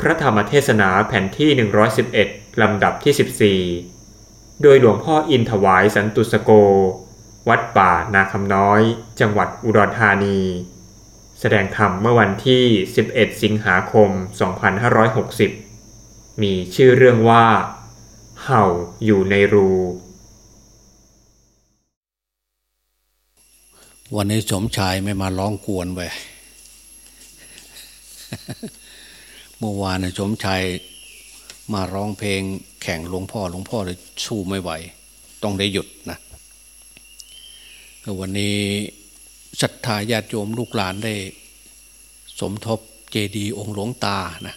พระธรรมเทศนาแผ่นที่ 111 ลำดับที่ 14 โดยหลวงพ่ออินถวายสันตุสโก วัดป่านาคำน้อย จังหวัดอุดรธานี แสดงธรรมเมื่อวันที่ 11 สิงหาคม 2560 มีชื่อเรื่องว่า เห่าอยู่ในรู วันนี้สมชายไม่มาร้องกวนไป เมื่อวานนะสมชายมาร้องเพลงแข่งหลวงพ่อหลวงพ่อเลยสู้ไม่ไหว ต้องได้หยุดนะวันนี้ศรัทธาญาติโยมลูกหลานได้ สมทบเจดีย์องค์หลวงตานะ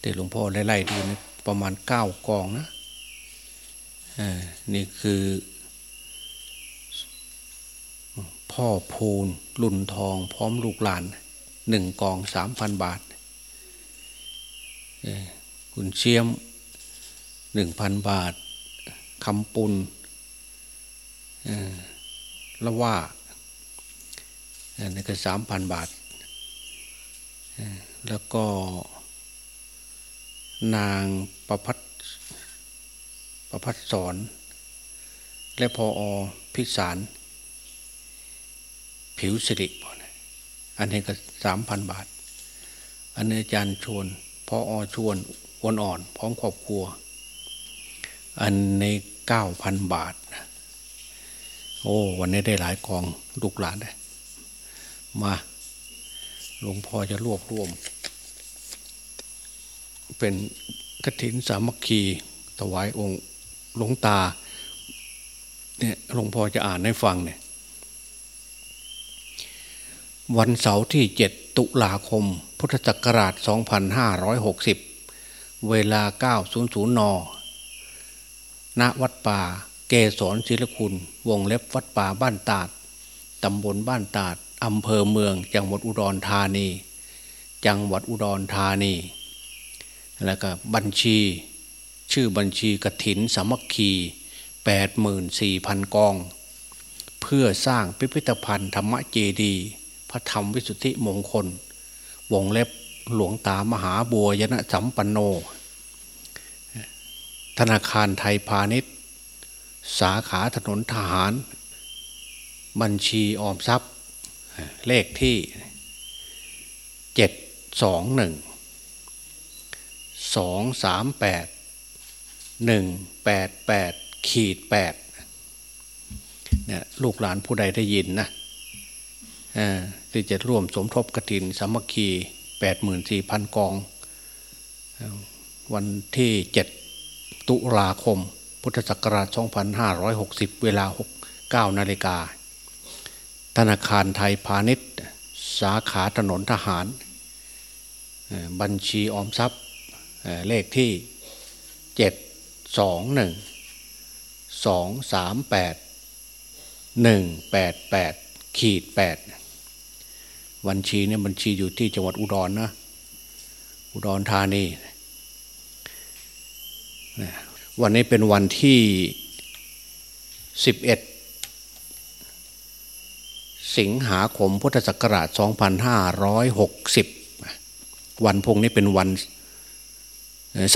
แต่หลวงพ่อไล่ๆดูนี่ประมาณเก้ากองนะนี่คือ พ่อพูนรุ่นทองพร้อมลูกหลานหนึ่งกองสามพันบาท คุณเชียมหนึ่งพันบาทคำปุนละว่าอันนี้ก็สามพันบาท แล้วก็ นางประพัดประพัดสอน และพออพิสาร ผิวสิริอันนี้ก็สามพันบาท อันนี้อาจารย์ชวน ออชวนวนอ่อน พร้อมครอบครัว อันในเก้าพันบาท โอ้วันนี้ได้หลายกองลูกหลานเลยมาหลวงพ่อจะรวบรวม เป็นกฐินสามัคคีถวายองค์หลวงตาเนี่ยหลวงพ่อจะอ่านให้ฟังเนี่ยวันเสาร์ที่7 ตุลาคม พุทธศักราช 2560 เวลา 9.00 น ณ วัดป่า เกศรศิลคุณ วงเล็บวัดป่าบ้านตาด ตำบลบ้านตาด อำเภอเมือง จังหวัดอุดรธานี จังหวัดอุดรธานี แล้วก็บัญชี ชื่อบัญชีกถินสามัคคี 84,000 กอง เพื่อสร้างพิพิธภัณฑ์ธรรมเจดีย์ พระธรรมวิสุทธิมงคล วงเล็บหลวงตามหาบัวยนะสัมปันโน ธนาคารไทยพาณิชย์ สาขาถนนทหาร บัญชีออมทรัพย์ เลขที่เจ็ดสองหนึ่งสองสามแปดหนึ่งแปดแปดขีดแปดเนี่ยลูกหลานผู้ใดได้ยินนะ ที่จะร่วมสมทบกระถินสามัคคีแปดหมื่นสี่พันกอง วันที่เจ็ดตุลาคม พุทธศักราช 2560 เวลา9นาฬิกา ธนาคารไทยพาณิชย์ สาขาถนนทหาร บัญชีออมทรัพย์เลขที่ 721 238 188 ขีด8 บัญชีเนี่ยบัญชีอยู่ที่จังหวัดอุดรนนะอุดรธานีวันนี้เป็นวันที่11สิงหาคมพุทธศักราช 2560 วันพุ่งนี้เป็นวัน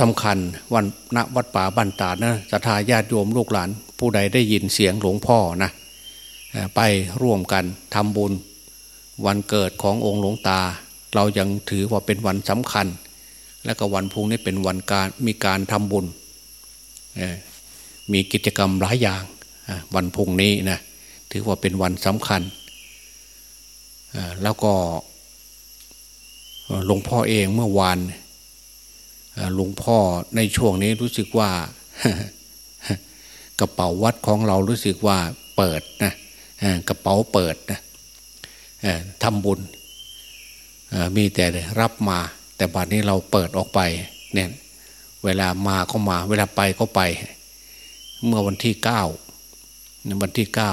สำคัญวันณวัดป่าบ้านตาดนะศรัทธาญาติโยมลูกหลาน ผู้ใดได้ยินเสียงหลวงพ่อนะไปร่วมกันทำบุญ วันเกิดขององค์หลวงตา เรายังถือว่าเป็นวันสำคัญ และก็วันพุ่งนี้เป็นวันการมีการทำบุญ มีกิจกรรมหลายอย่างวันพุ่งนี้นะถือว่าเป็นวันสำคัญ แล้วก็หลวงพ่อเองเมื่อวานหลวงพ่อในช่วงนี้รู้สึกว่ากระเป๋าวัดของเรารู้สึกว่าเปิดนะกระเป๋าเปิดนะ ทำบุญมีแต่รับมาแต่บัดนี้เราเปิดออกไปเนี่ยเวลามาก็มา เวลาไปก็ไป เมื่อวันที่เก้าวันที่เก้า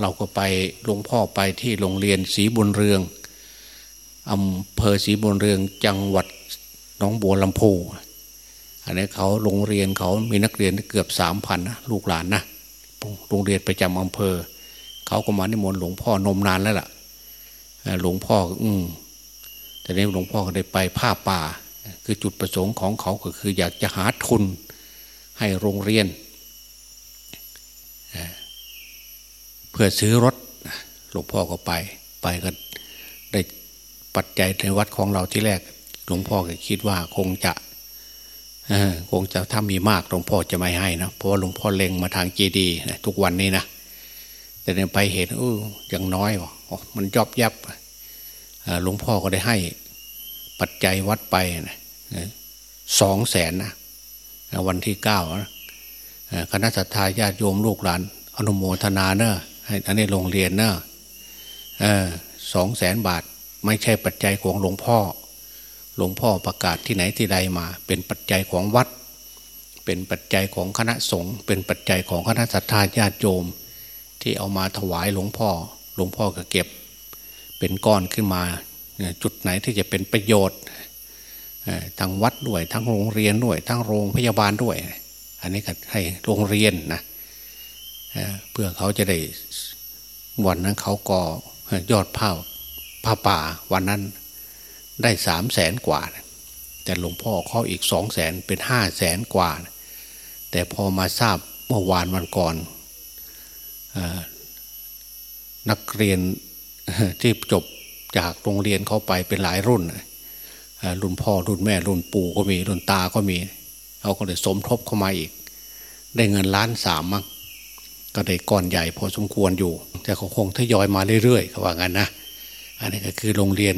เราก็ไปหลวงพ่อไปที่โรงเรียนศรีบุญเรืองอำเภอศรีบุญเรืองจังหวัดหนองบัวลำพูอันนี้เขาโรงเรียนเขามีนักเรียนเกือบสามพันนะลูกหลานนะโรงเรียนประจำอำเภอ เขาก็มานิมนต์หลวงพ่อนมนานแล้วล่ะ หลวงพ่ออืมแต่นี้หลวงพ่อก็ได้ไปผ้าป่า คือจุดประสงค์ของเขาก็คือ อยากจะหาทุนให้โรงเรียน เพื่อซื้อรถหลวงพ่อก็ไป ไปก็ได้ปัจจัยในวัดของเราที่แรก หลวงพ่อก็คิดว่าคงจะคงจะถ้ามีมากหลวงพ่อจะไม่ให้นะเพราะว่าหลวงพ่อเล็งมาทางเจดีทุกวันนี้นะแต่เนี่ยไปเห็นอออย่างน้อยวะ มันยอบยับหลวงพ่อก็ได้ให้ปัจจัยวัดไปนะสองแสนนะวันที่เก้านะคณะสัตยาญาติโยมลูกหลาน อนุโมทนาเนอะอันนี้โรงเรียนเนอะสองแสนบาทไม่ใช่ปัจจัยของหลวงพ่อ หลวงพ่อประกาศที่ไหนที่ใดมา เป็นปัจจัยของวัด เป็นปัจจัยของคณะสงฆ์เป็นปัจจัยของคณะสัตยาญาติโยม ที่เอามาถวายหลวงพ่อ หลวงพ่อก็เก็บเป็นก้อนขึ้นมา จุดไหนที่จะเป็นประโยชน์ทั้งวัดด้วยทั้งโรงเรียนด้วยทั้งโรงพยาบาลด้วย อันนี้ก็ให้โรงเรียนนะเพื่อเขาจะได้วันนั้นเขาก็ยอดผ้าผ้าป่าวันนั้นได้สามแสนกว่า แต่หลวงพ่อเขาอีกสองแสนเป็นห้าแสนกว่า แต่พอมาทราบเมื่อวานวันก่อน นักเรียนที่จบจากโรงเรียนเขาไปเป็นหลายรุ่นรุ่นพ่อรุ่นแม่รุ่นปู่ก็มีรุ่นตาก็มีเขาก็เลยสมทบเข้ามาอีก ได้เงินล้านสามมั้งก็ได้ก้อนใหญ่พอสมควรอยู่ แต่เขาคงทยอยมาเรื่อยๆเขาว่างั้นนะอันนี้ก็คือโรงเรียน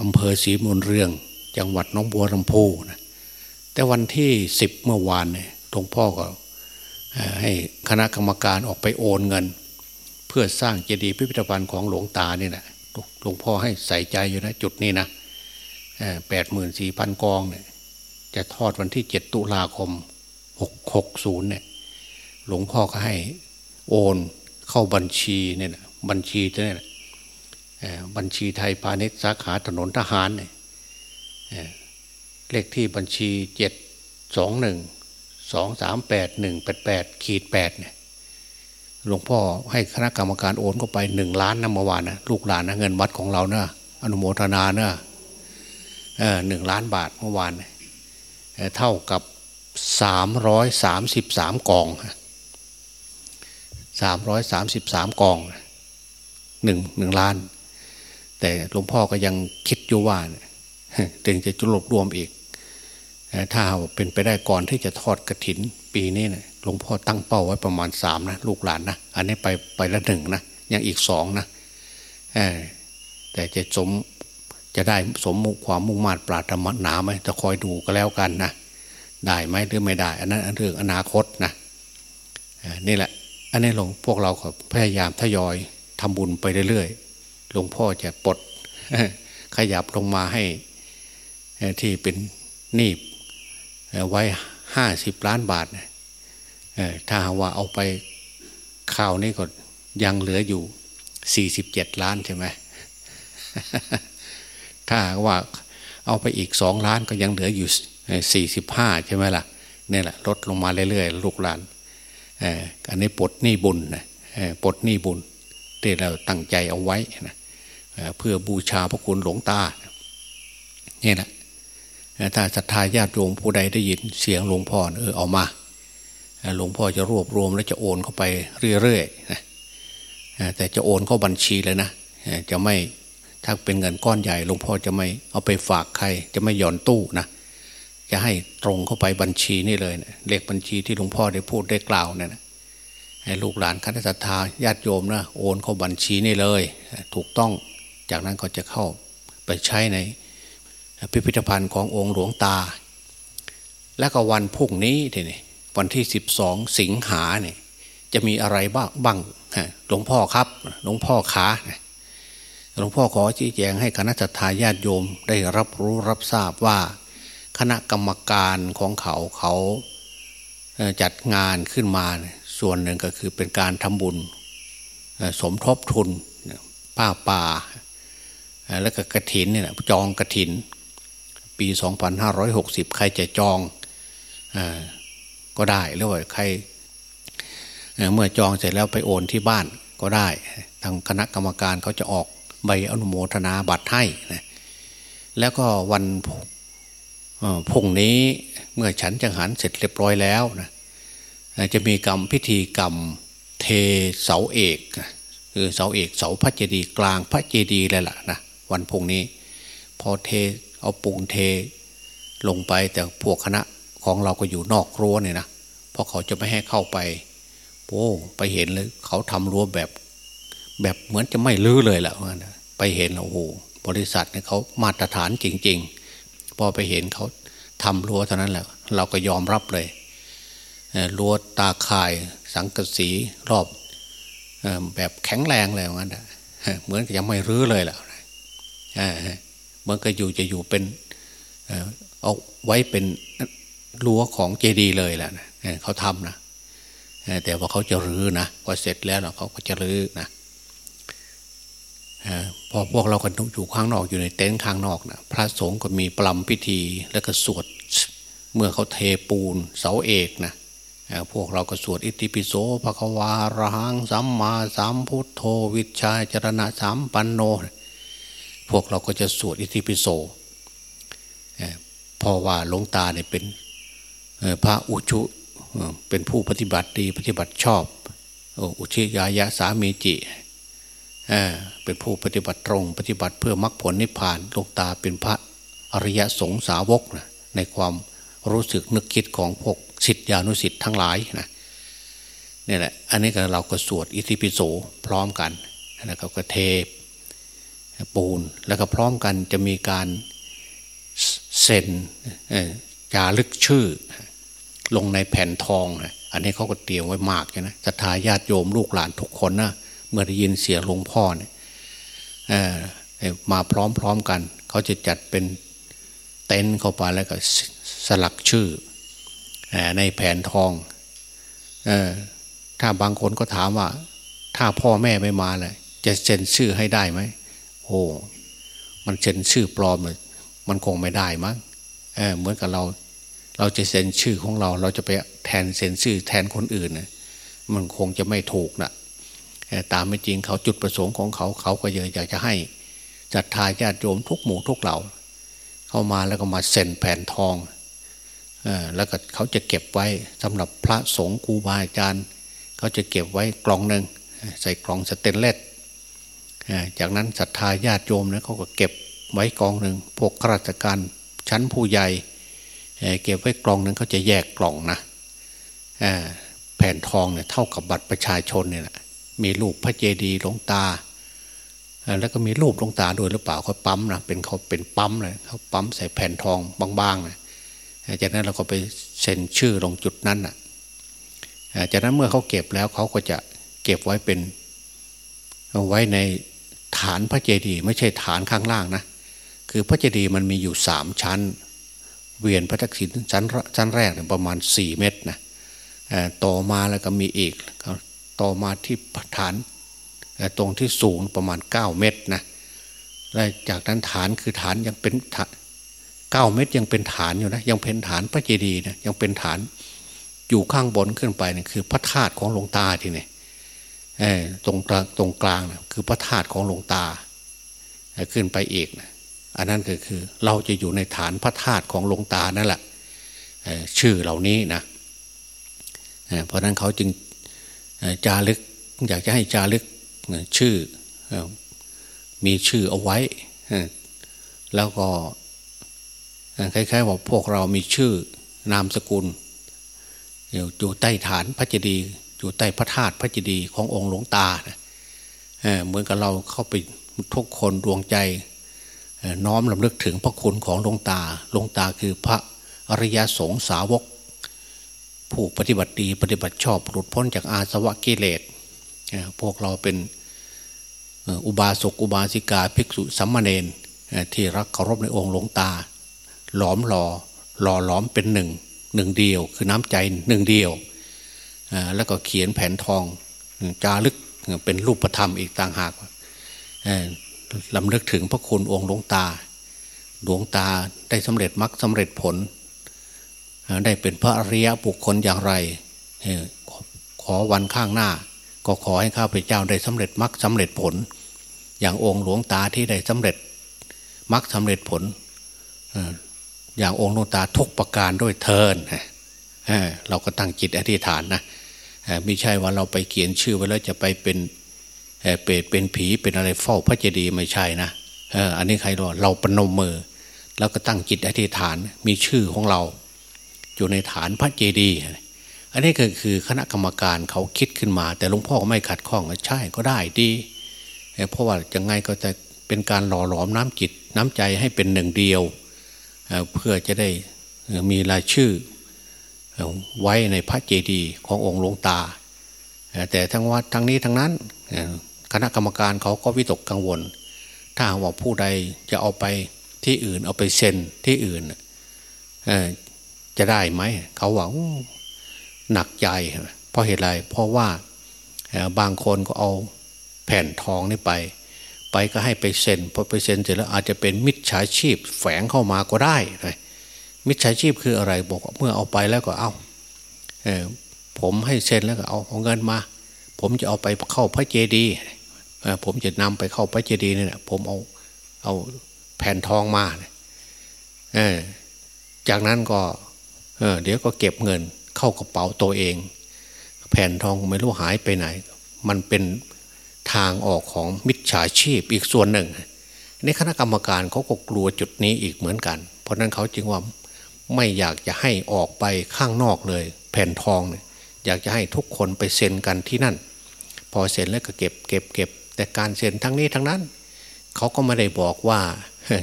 อำเภอศรีมูลเรือง จังหวัดน้องบัวลำพูนะแต่วันที่สิบเมื่อวานเนี่ยหลวงพ่อก็ให้คณะกรรมการออกไปโอนเงิน พื่อสร้างเจดีย์พิพิธภัณฑ์ของหลวงตานี่แหละหลวงพ่อให้ใส่ใจอยู่นะจุดนี้นะแปดหมื่นสี่พันกองเนี่ยจะทอดวันที่เจ็ดตุลาคมหกหกศูนย์เนี่ยหลวงพ่อก็ให้โอนเข้าบัญชีเนี่ยบัญชีเนี่ยบัญชีไทยพาณิชย์สาขาถนนทหารเนี่ยเลขที่บัญชีเจ็ดสองหนึ่งสองสามแปดหนึ่งแปดแปดขีดแปดเนี่ย หลวงพ่อให้คณะกรรมการโอนเข้าไปหนึ่งล้านนะเมื่อวานนะลูกหลานนะเงินวัดของเราเนะอนุโมทนาเนะหนึ่งล้านบาทเมื่อวานเท่ากับสามร้อยสามสิบสามกองสามร้อยสามสิบสามกองหนึ่งหนึ่งล้าน แต่หลวงพ่อก็ยังคิดอยู่ว่าถึงจะจุลบรวมอีกถ้าเป็นไปได้ก่อนที่จะทอดกระถินปีนี้นะ หลวงพ่อตั้งเป้าไว้ประมาณสามนะลูกหลานนะอันนี้ไปไปละหนึ่งนะยังอีกสองนะแต่จะสมจะได้สมมุความมุ่งมา่ปราดหนาไหมจะคอยดูก็แล้วกันนะได้ไหมหรือไม่ได้ อันนั้นเรื่องอนาคตนะนี่แหละ อันนี้หลวงพวกเราพยายามทยอยทำบุญไปเรื่อยๆหลวงพ่อจะปลดขยับลงมาให้ที่เป็นนีบไว้ห้าสิบล้านบาท ถ้าว่าเอาไปข่าวนี้ก็ยังเหลืออยู่สี่สิบเจ็ดล้านใช่ไหมถ้าว่าเอาไปอีกสองล้านก็ยังเหลืออยู่สี่สิบห้าใช่ไหมล่ะนี่แหละลดลงมาเรื่อยๆลูกหลานอันนี้ปลดหนี้บุญนะปลดหนี้บุญที่เราตั้งใจเอาไว้นะเพื่อบูชาพระคุณหลวงตานี่แหละถ้าศรัทธาญาติโยมผู้ใดได้ยินเสียงหลวงพ่อเออเอามา หลวงพ่อจะรวบรวมแล้วจะโอนเข้าไปเรื่อยๆนะแต่จะโอนเข้าบัญชีเลยนะจะไม่ถ้าเป็นเงินก้อนใหญ่หลวงพ่อจะไม่เอาไปฝากใคร จะไม่หย่อนตู้นะจะให้ตรงเข้าไปบัญชีนี่เลยนะเลขบัญชีที่หลวงพ่อได้พูดได้กล่าวเนี่ยนะให้ลูกหลานคณะสัตยาญาติโยมนะโอนเข้าบัญชีนี่เลย ถูกต้องจากนั้นก็จะเข้าไปใช้ในพิพิธภัณฑ์ขององค์หลวงตา และก็วันพุ่งนี้ทีนี้ วันที่สิบสองสิงหาเนี่ยจะมีอะไรบ้างบ้างหลวงพ่อครับหลวงพ่อขาหลวงพ่อขอชี้แจงให้คณะทาญาติโยมได้รับรู้รับทราบว่า คณะกรรมการของเขาเขาจัดงานขึ้นมาส่วนหนึ่งก็คือเป็นการทำบุญสมทบทุนป้าป่า แล้วก็กระถินเนี่ยจองกระถิน ปี 2560 ใครจะจอง ก็ได้ หรือว่าใครเมื่อจองเสร็จแล้วไปโอนที่บ้านก็ได้ ทางคณะกรรมการเขาจะออกใบอนุโมทนาบัตรให้นะแล้วก็วันพุ่งนี้เมื่อฉันจังหันเสร็จเรียบร้อยแล้วนะจะมีกรรมพิธีกรรมเทเสาเอกคือเสาเอกเสาพระเจดีย์กลางพระเจดีย์เลยล่ะนะวันพุ่งนี้ พอเทเอาปูนเทลงไปแต่พวกคณะ ของเราก็อยู่นอกรั้วเนี่ยนะเพราะเขาจะไม่ให้เข้าไปโอ้ไปเห็นเลยเขาทำรั้วแบบ แบบเหมือนจะไม่ลื้อเลยแหละไปเห็นโอ้โหบริษัทเนี่ยเขามาตรฐานจริง ๆ พอไปเห็นเขาทำรั้วเท่านั้นแหละเราก็ยอมรับเลยรั้วตาข่ายสังกสีรอบแบบแข็งแรงเลยงั้นเหมือนยังไม่รื้อเลยแหละมันก็อยู่จะอยู่เป็นเอาไว้เป็น รั้วของเจดีย์เลยแหละเขาทำนะแต่ว่าเขาจะรื้อนะพอเสร็จแล้วเขาก็จะรื้อนะพอพวกเราก็อยู่ข้างนอกอยู่ในเต็นท์ข้างนอกนะพระสงฆ์ก็มีปลำพิธีแล้วก็สวดเมื่อเขาเทปูนเสาเอกนะพวกเราก็สวดอิติปิโสภควาระหังสัมมาสัมพุทโธวิชาจรณะสัมปันโน พวกเราก็จะสวดอิติปิโสเพราะว่าหลวงตาเนี่ยเป็น พระอุชุเป็นผู้ปฏิบัติดีปฏิบัติชอบอุชิยายะสามีจิเป็นผู้ปฏิบัติตรง ปฏิบัติเพื่อมรรคผลนิพพานลวงตาเป็นพระอริยสงสาวกนะในความรู้สึกนึกคิดของพวกสิทธิานุสิทธิ์ทั้งหลายนะนี่แหละอันนี้ก็เราก็สวดอิติปิโสพร้อมกันแล้วก็เทปูนแล้วก็พร้อมกันจะมีการเซ็นจารึกชื่อ ลงในแผ่นทองนะอันนี้เขาก็เตรียมไว้มากนะศรัทธาญาติโยมลูกหลานทุกคนนะเมื่อได้ยินเสียงหลวงพ่อเนี่ยมาพร้อมๆกัน เขาจะจัดเป็นเต็นท์เข้าไปแล้วก็สลักชื่อในแผ่นทองถ้าบางคนก็ถามว่า ถ้าพ่อแม่ไม่มาเลยจะเซ็นชื่อให้ได้ไหมโอ้มันเซ็นชื่อปลอมเลยมันคงไม่ได้มั้งเเหมือนกับเรา เราจะเซ็นชื่อของเรา เราจะไปแทนเซ็นชื่อแทนคนอื่นนะมันคงจะไม่ถูกนะตามไม่จริงเขาจุดประสงค์ของเขาเขาก็อยากจะให้จัดทายญาติโยมทุกหมู่ทุกเหล่า เข้ามาแล้วก็มาเซ็นแผ่นทองแล้วก็เขาจะเก็บไว้สำหรับพระสงฆ์ครูบาอาจารย์เขาจะเก็บไว้กล่องหนึ่งใส่กล่องสเตนเลสจากนั้นศรัทธาญาติโยมเนี่ยเขาก็เก็บไว้กองหนึ่งพวกข้าราชการชั้นผู้ใหญ่ เก็บไว้กล่องนึ่งเขาจะแยกกล่องนะแผ่นทองเนี่ยเท่ากับบัตรประชาชนเนี่ยมีรูปพระเจดีย์หลวงตา แล้วก็มีรูปหลวงตาด้วยหรือเปล่าเขาปั๊มนะเป็นเขาเป็นปั๊มเลยเขาปั๊มใส่แผ่นทองบางๆนะจากนั้นเราก็ไปเซ็นชื่อลงจุดนั้นนะจากนั้นเมื่อเขาเก็บแล้วเขาก็จะเก็บไว้เป็นไว้ในฐานพระเจดีย์ไม่ใช่ฐานข้างล่างนะคือพระเจดีย์มันมีอยู่สามชั้น เวียนพระทักษิณชั้นชั้นแรกประมาณสี่เมตรนะต่อมาแล้วก็มีอีก ต่อมาที่ฐานตรงที่สูงประมาณเก้าเมตรนะและจากนั้นฐานคือฐานยังเป็นเก้าเมตรยังเป็นฐานอยู่นะยังเป็นฐานพระเจดีย์นะยังเป็นฐานอยู่ข้างบนขึ้นไปนะคือพระธาตุของหลวงตาทีนี่ตรงกลางตรงกลางนะคือพระธาตุของหลวงตา ขึ้นไปอีกนะ อันนั้นก็คือเราจะอยู่ในฐานพระธาตุของหลวงตานั่นแหละชื่อเหล่านี้นะเพราะนั้นเขาจึงจารึกอยากจะให้จารึกชื่อมีชื่อเอาไว้ แล้วก็คล้ายๆว่าพวกเรามีชื่อนามสกุล อยู่ใต้ฐานพระเจดีย์อยู่ใต้พระธาตุพระเจดีย์ขององค์หลวงตาเหมือนกับเราเข้าไปทุกคนดวงใจ น้อมลำลึกถึงพระคุณของหลวงตาหลวงตาคือพระอริยสงสาวก ผู้ปฏิบัติดีปฏิบัติชอบหลุดพ้นจากอาสวะกิเลสพวกเราเป็นอุบาสกอุบาสิกาภิกษุสัมมาเนนที่รักเคารพในองค์หลวงตา หลอมหล่อหล่อหลอมเป็นหนึ่งหนึ่งเดียว คือน้ำใจหนึ่งเดียว แล้วก็เขียนแผ่นทองจารึกเป็นรูปธรรมอีกต่างหาก ลำลึกถึงพระคุณองค์หลวงตา หลวงตาได้สำเร็จมรรคสาเร็จผล ได้เป็นพระอริยบุคคลอย่างไร ขอวันข้างหน้า ก็ขอให้ข้าพเจ้าได้สำเร็จมรรคสาเร็จผล อย่างองค์หลวงตาที่ได้สำเร็จมรรคสาเร็จผล อย่างองค์หลวงตาทุกประการด้วยเทินเราก็ตั้งจิตอธิษฐานนะไม่ใช่ว่าเราไปเขียนชื่อไว้แล้วจะไปเป็น เปรตเป็นผีเป็นอะไรเฝ้าพระเจดีย์ไม่ใช่นะอันนี้ใครรู้เราปนมมือ แล้วก็ตั้งจิตอธิษฐานมีชื่อของเรา อยู่ในฐานพระเจดีย์อันนี้ก็คือคณะกรรมการเขาคิดขึ้นมา แต่หลวงพ่อไม่ขัดข้องใช่ก็ได้ดีเพราะว่าจะไงก็จะเป็นการหล่อหลอมน้ำจิตน้ำใจให้เป็นหนึ่งเดียว เพื่อจะได้มีรายชื่อไว้ในพระเจดีย์ขององค์หลวงตา แต่ทั้งวัดทั้งนี้ทั้งนั้น คณะกรรมการเขาก็วิตกกังวล ถ้าว่าผู้ใดจะเอาไปที่อื่นเอาไปเซ็นที่อื่นจะได้ไหมเขาว่าหนักใจเพราะเหตุไรเพราะว่าบางคนก็เอาแผ่นทองนี่ไป ไปก็ให้ไปเซ็นพอไปเซ็นเสร็จแล้วอาจจะเป็นมิจฉาชีพแฝงเข้ามาก็ได้มิจฉาชีพคืออะไรบอกเมื่อเอาไปแล้วก็เอาเผมให้เซ็นแล้วก็เอาเอาเงินมา ผมจะเอาไปเข้าพระเจดีย์ ผมจะนำไปเข้าพระเจดีย์เนี่ยผมเอาเอาแผ่นทองมาเออจากนั้นก็เออเดี๋ยวก็เก็บเงินเข้ากระเป๋าตัวเอง แผ่นทองไม่รู้หายไปไหน มันเป็นทางออกของมิจฉาชีพอีกส่วนหนึ่ง ในคณะกรรมการเขาก็กลัวจุดนี้อีกเหมือนกัน เพราะนั้นเขาจึงว่าไม่อยากจะให้ออกไปข้างนอกเลย แผ่นทองเนี่ยอยากจะให้ทุกคนไปเซ็นกันที่นั่น พอเซ็นแล้วก็เก็บเก็บเก็บ แต่การเซ็นทั้งนี้ทั้งนั้น เขาก็ไม่ได้บอกว่า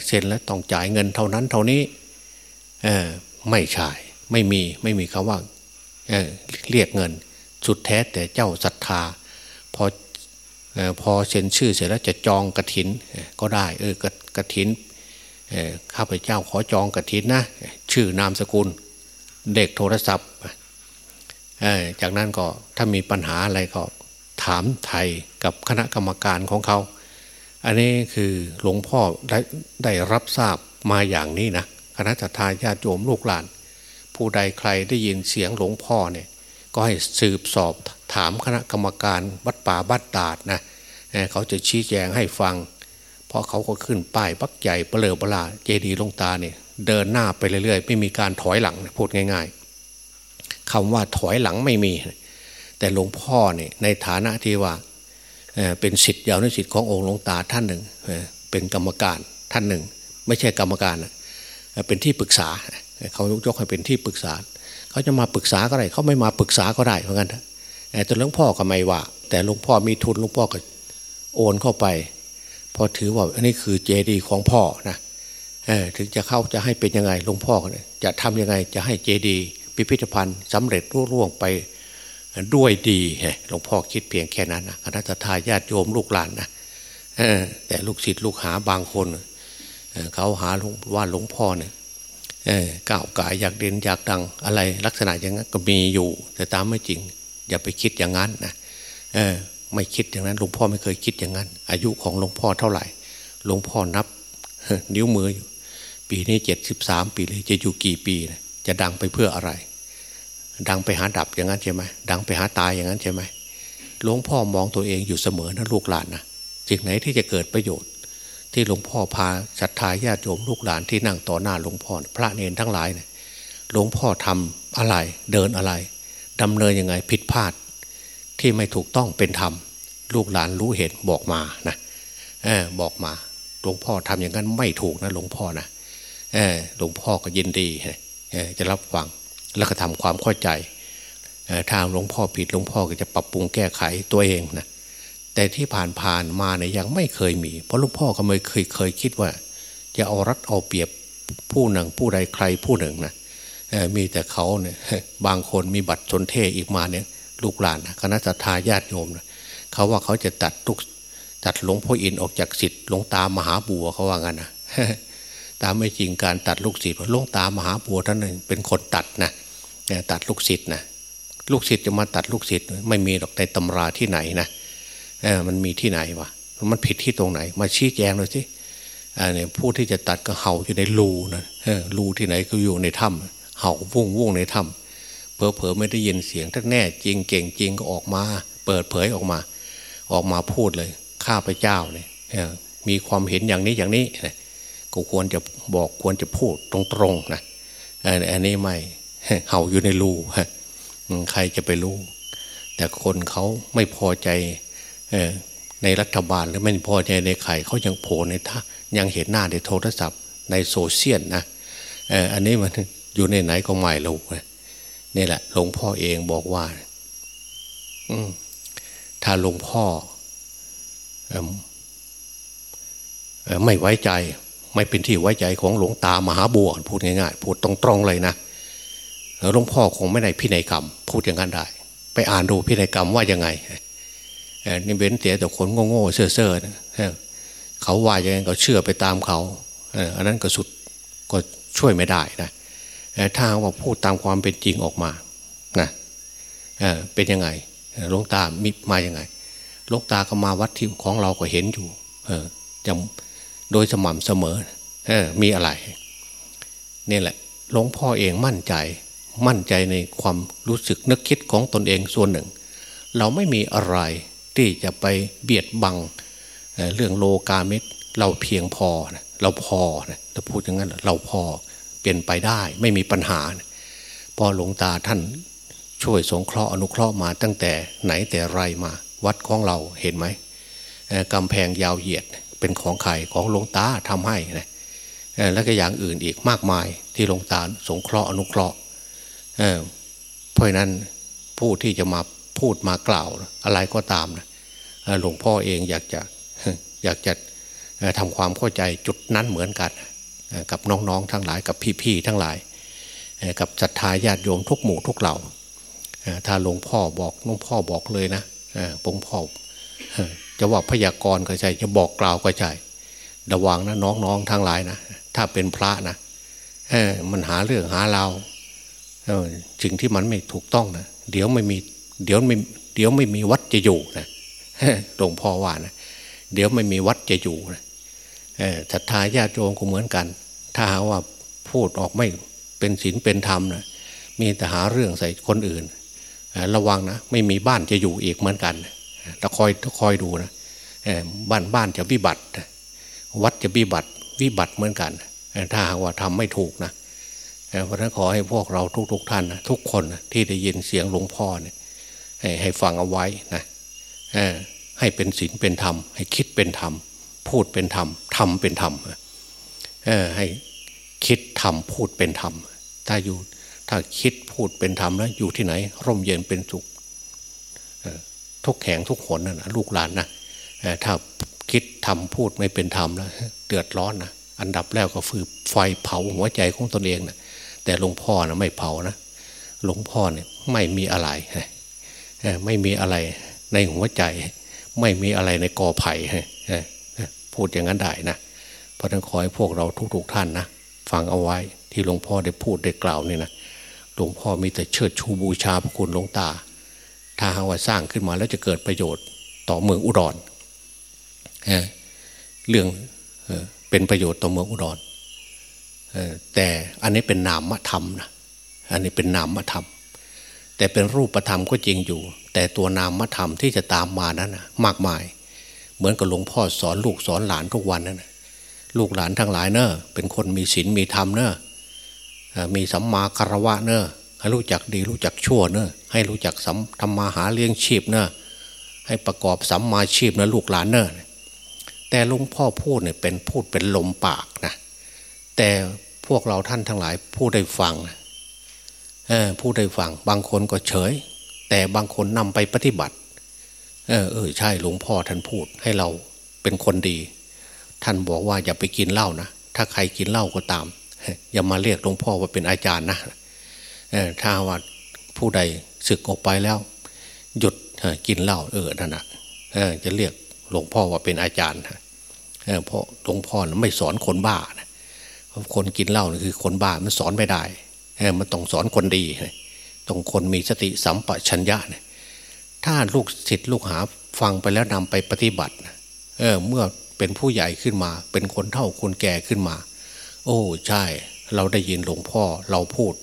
เซ็นแล้วต้องจ่ายเงินเท่านั้นเท่านี้ไม่ใช่ไม่มีไม่มีคำว่าเเรียกเงินสุดแท้แต่เจ้าศรัทธาพอพอเซ็นชื่อเสร็จแล้วจะจองกระถินก็ได้ เออกระถินข้าพเจ้าขอจองกระถินนะ ชื่อนามสกุลเด็กโทรศัพท์จากนั้นก็ถ้ามีปัญหาอะไรก็ ถามไทยกับคณะกรรมการของเขา อันนี้คือหลวงพ่อได้ได้รับทราบมาอย่างนี้นะคณะทาญาติโยมลูกหลาน ผู้ใดใครได้ยินเสียงหลวงพ่อเนี่ยก็ให้สืบสอบถามคณะกรรมการวัดป่าบัดดาดนะเขาจะชี้แจงให้ฟัง เพราะเขาก็ขึ้นป้ายปักใหญ่เปลือเปลาเจดีลงตาเนี่ยเดินหน้าไปเรื่อยๆ ไม่มีการถอยหลังพูดง่าย ๆคำว่าถอยหลังไม่มี แต่หลวงพ่อเนี่ยในฐานะที่ว่าเป็นสิทธิ์ยาวนิสิทธิ์ขององค์หลวงตาท่านหนึ่งเป็นกรรมการท่านหนึ่ง ไม่ใช่กรรมการเป็นที่ปรึกษาเขายกให้เป็นที่ปรึกษา เขาจะมาปรึกษาก็ได้เขาไม่มาปรึกษาก็ได้เพราะงั้นแต่หลวงพ่อก็ไม่ว่า แต่หลวงพ่อมีทุนหลวงพ่อก็โอนเข้าไปพอถือว่าอันนี้คือเจดีย์ของพ่อนะถึงจะเข้าจะให้เป็นยังไงหลวงพ่อจะทำยังไงจะให้เจดีย์พิพิธภัณฑ์สำเร็จรุ่ร่วงไป ด้วยดีหลวงพ่อคิดเพียงแค่นั้นนะคณะทาญาติโยมลูกหลานนะแต่ลูกศิษย์ลูกหาบางคนเขาหาว่าหลวงพ่อเนี่ยก้าวกายอยากเด่นอยากดังอะไร ลักษณะอย่างนั้นก็มีอยู่ แต่ตามไม่จริง อย่าไปคิดอย่างนั้นนะไม่คิดอย่างนั้นหลวงพ่อไม่เคยคิดอย่างนั้น อายุของหลวงพ่อเท่าไหร่หลวงพ่อนับ นิ้วมืออยู่ปีนี้เจ็ดสิบสามปีเลยจะอยู่กี่ปีจะดังไปเพื่ออะไร ดังไปหาดับอย่างนั้นใช่ไหมดังไปหาตายอย่างนั้นใช่ไหมหลวงพ่อมองตัวเองอยู่เสมอนะลูกหลานนะสิ่งไหนที่จะเกิดประโยชน์ ที่หลวงพ่อพาศรัทธาญาติโยมลูกหลานที่นั่งต่อหน้าหลวงพ่อ พระเนรทั้งหลายเนี่ยหลวงพ่อทำอะไรเดินอะไรดำเนินยังไงผิดพลาด ที่ไม่ถูกต้องเป็นธรรม ลูกหลานรู้เห็นบอกมานะอบอกมา หลวงพ่อทำอย่างนั้นไม่ถูกนะหลวงพ่อนะหลวงพ่อก็ยินดีจะรับฟัง แล้วก็ทำความเข้าใจทางหลวงพ่อผิดหลวงพ่อก็จะปรับปรุงแก้ไขตัวเองนะแต่ที่ผ่านผ่านมาเนี่ยยังไม่เคยมี เพราะหลวงพ่อก็ไม่เคยเคยคิดว่า จะเอารัดเอาเปรียบผู้หนึ่งผู้ใดใครผู้หนึ่งนะมีแต่เขาเนี่ยบางคนมีบัตรชนเทอีกมาเนี่ย ลูกหลานคณะทาญาติโยมเขาว่าเขาจะตัดทุกตัดหลวงพ่ออินออกจากสิทธิ์หลวงตามหาบัวเขาว่างั้นนะ ตามไม่จริงการตัดลูกศิษย์หลวงตามหาบัวท่านหนึ่งเป็นคนตัดนะตัดลูกศิษย์นะลูกศิษย์จะมาตัดลูกศิษย์ไม่มีหรอกในตำราที่ไหนนะมันมีที่ไหนวะมันผิดที่ตรงไหน มาชี้แจงเลยสิเนี่ยผู้ที่จะตัดก็เห่าอยู่ในรูนะรูที่ไหนก็อยู่ในถ้ำเห่าวุ่งวุ่งในถ้ำเผลอๆไม่ได้ยินเสียงถ้าแน่จริงเก่งจริงก็ออกมา เปิดเผยออกมา ออกมาพูดเลย ข้าพเจ้าเนี่ยมีความเห็นอย่างนี้อย่างนี้ ก็ควรจะบอกควรจะพูดตรงๆนะอันนี้ไม่เห่าอยู่ในรูใครจะไปรู้ แต่คนเขาไม่พอใจในรัฐบาลหรือไม่พอใจในใครเขายังโผล่ในท่ายังเห็นหน้าในโทรศัพท์ในโซเชียลนะอันนี้มันอยู่ในไหนก็ไม่รู้นี่แหละ หลวงพ่อเองบอกว่าถ้าหลวงพ่อไม่ไว้ใจ ไม่เป็นที่ไว้ใจของหลวงตามหาบัวพูดง่ายๆ พูดตรงๆเลยนะหลวงพ่อคงไม่ได้พินัยกรรม พูดอย่างนั้นได้ ไปอ่านดูพินัยกรรมว่ายังไงนี่เว้นเสียแต่คนโง่ๆเซ่อๆเขาว่าย่างนั้นก็เชื่อไปตามเขาอันนั้นก็สุดก็ช่วยไม่ได้นะถ้าว่าพูดตามความเป็นจริงออกมานะเป็นยังไงหลวงตามีมาอย่างไงหลวงตาก็มาวัดที่ของเราก็เห็นอยู่ เออจำ โดยสม่ำเสมอมีอะไรนี่แหละหลวงพ่อเองมั่นใจ มั่นใจในความรู้สึกนึกคิดของตนเองส่วนหนึ่ง เราไม่มีอะไรที่จะไปเบียดบังเรื่องโลกาเมตเราเพียงพอนะเราพอนะถ้าพูดอย่างนั้นเราพอเปลี่ยนไปได้ไม่มีปัญหานะพอหลวงตาท่านช่วยสงเคราะห์อนุเคราะห์มาตั้งแต่ไหนแต่ไรมา วัดของเราเห็นไหมกำแพงยาวเหยียด เป็นของใครของหลวงตาทำให้นะแล้วก็อย่างอื่นอีกมากมายที่หลวงตาสงเคราะห์อนุเคราะห์เพราะนั้นผู้ที่จะมาพูดมากล่าวอะไรก็ตามนะหลวงพ่อเองอยากจะอยากจะทำความเข้าใจจุดนั้นเหมือนกัน กับน้องๆทั้งหลายกับพี่ๆทั้งหลาย กับศรัทธาญาติโยมทุกหมู่ทุกเหล่าถ้าหลวงพ่อบอกหลวงพ่อบอกเลยนะหลวงพ่อ จะว่าพยากรณ์ก็ใช่จะบอกกล่าวก็ใช่ระวังนะน้องๆทั้งหลายนะถ้าเป็นพระนะมันหาเรื่องหาเราสิ่งที่มันไม่ถูกต้องนะเดี๋ยวไม่มีเดี๋ยวไม่เดี๋ยวไม่มีวัดจะอยู่นะหลวงพ่อว่านะเดี๋ยวไม่มีวัดจะอยู่นะศรัทธาญาติโยมก็เหมือนกัน ถ้าหาว่าพูดออกไม่เป็นศีลเป็นธรรมนะมีแต่หาเรื่องใส่คนอื่น ระวังนะไม่มีบ้านจะอยู่อีกเหมือนกัน ถ้าคอยถ้าคอยดูนะบ้านบ้านจะวิบัติวัดจะวิบัติวิบัติเหมือนกันถ้าหากว่าทำไม่ถูกนะเพราะนั้นขอให้พวกเราทุกๆทท่านนะทุกคนนะที่ได้ยินเสียงหลวงพ่อเนี่ยให้ฟังเอาไว้นะให้เป็นศีลเป็นธรรม ให้คิดเป็นธรรม พูดเป็นธรรมทำเป็นธรรมให้คิดทำพูดเป็นธรรมถ้าอยู่ถ้าคิดพูดเป็นธรรมแล้วอยู่ที่ไหน ร่มเย็นเป็นสุข ทุกแห่งทุกคนนะนะลูกหลานนะถ้าคิดทำพูดไม่เป็นธรรมแล้วเดือดร้อนนะอันดับแรกก็คือไฟเผาหัวใจของตนเองนะแต่หลวงพ่อนะไม่เผานะหลวงพ่อเนี่ยไม่มีอะไรไม่มีอะไรในหัวใจ ไม่มีอะไรในกอไผ่พูดอย่างนั้นได้นะเพราะนั้นขอให้พวกเราทุกๆท่านนะฟังเอาไว้ที่หลวงพ่อได้พูดได้กล่าวนี่นะหลวงพ่อมีแต่เชิดชูบูชาพระคุณหลวงตา ถ้าหากว่าสร้างขึ้นมาแล้วจะเกิดประโยชน์ต่อเมืองอุดรเรื่องเป็นประโยชน์ต่อเมืองอุดรแต่อันนี้เป็นนามธรรมนะอันนี้เป็นนามธรรม แต่เป็นรูปธรรมก็จริงอยู่ แต่ตัวนามธรรมที่จะตามมานั้นนะมากมาย เหมือนกับหลวงพ่อสอนลูกสอนหลานทุกวันนั่นลูกหลานทั้งหลายเนอะเป็นคนมีศีลมีธรรมเนอะมีสัมมาคารวะเนอะรู้จักดีรู้จักชั่วเนอะ ให้รู้จักสัมทำมาหาเลี้ยงชีพเนอะให้ประกอบสัมมาชีพนะลูกหลานเนอะแต่ลวงพ่อพูดเนี่ยเป็นพูดเป็นลมปากนะแต่พวกเราท่านทั้งหลายผู้ได้ฟังผู้ได้ฟังบางคนก็เฉย แต่บางคนนำไปปฏิบัติ เออเออใช่หลวงพ่อท่านพูดให้เราเป็นคนดี ท่านบอกว่าอย่าไปกินเหล้านะถ้าใครกินเหล้าก็ตามอย่ามาเรียกหลวงพ่อว่าเป็นอาจารย์นะถ้าว่าผู้ใด ศึกออกไปแล้ว หยุดกินเหล้าเออนั่นนะจะเรียกหลวงพ่อว่าเป็นอาจารย์เพราะหลวงพ่อไม่สอนคนบ้านะคนกินเหล้านี่คือคนบ้ามันสอนไม่ได้มันต้องสอนคนดีต้องคนมีสติสัมปชัญญะเนี่ยถ้าลูกศิษย์ลูกหาฟังไปแล้วนำไปปฏิบัติเออเมื่อเป็นผู้ใหญ่ขึ้นมา เป็นคนเท่าคนแก่ขึ้นมา โอ้ใช่ เราได้ยินหลวงพ่อเราพูด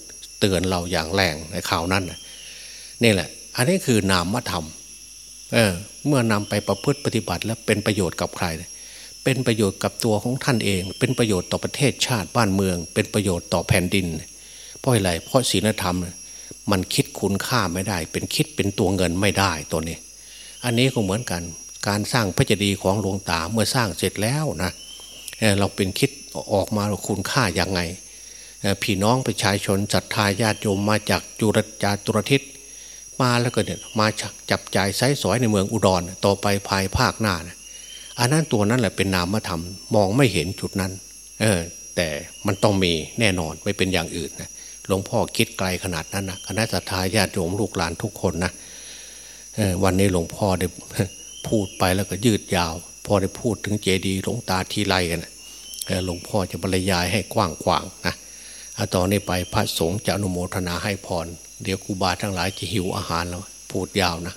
เตือนเราอย่างแรงในข่าวนั้นนี่ นี่แหละ อันนี้คือนามธรรมเออเมื่อนำไปประพฤติปฏิบัติแล้วเป็นประโยชน์กับใครเเป็นประโยชน์กับตัวของท่านเอง เป็นประโยชน์ต่อประเทศชาติบ้านเมือง เป็นประโยชน์ต่อแผ่นดิน เพราะอะไรเพราะศีลธรรม มันคิดคุณค่าไม่ได้ เป็นคิดเป็นตัวเงินไม่ได้ตัวนี้ อันนี้ก็เหมือนกันการสร้างพระเจดีย์ของหลวงตาเมื่อสร้างเสร็จแล้วนะเราเป็นคิดออกมาคุณค่าอย่างไง พี่น้องประชาชนศรัทธาญาติโยมมาจากจุรจาตุรทิศ มาแล้วก็เนี่ยมาจับจ่ายไซสอยในเมืองอุดรต่อไปภายภาคหน้านะอันนั้นตัวนั้นแหละเป็นนามธรรมมองไม่เห็นจุดนั้น เออ แต่มันต้องมีแน่นอนไม่เป็นอย่างอื่นนะหลวงพ่อคิดไกลขนาดนั้นนะคณะสัตยาญาติโยมลูกหลานทุกคนนะวันนี้หลวงพ่อได้พูดไปแล้วก็ยืดยาว พอได้พูดถึงเจดีย์หลวงตาทีไรกันหลวงพ่อจะบรรยายให้กว้างขวางนะตอนนี้ไปพระสงฆ์จะอนุโมทนาให้พร เดี๋ยวครูบาทั้งหลายจะหิวอาหารแล้วพูดยาวนะ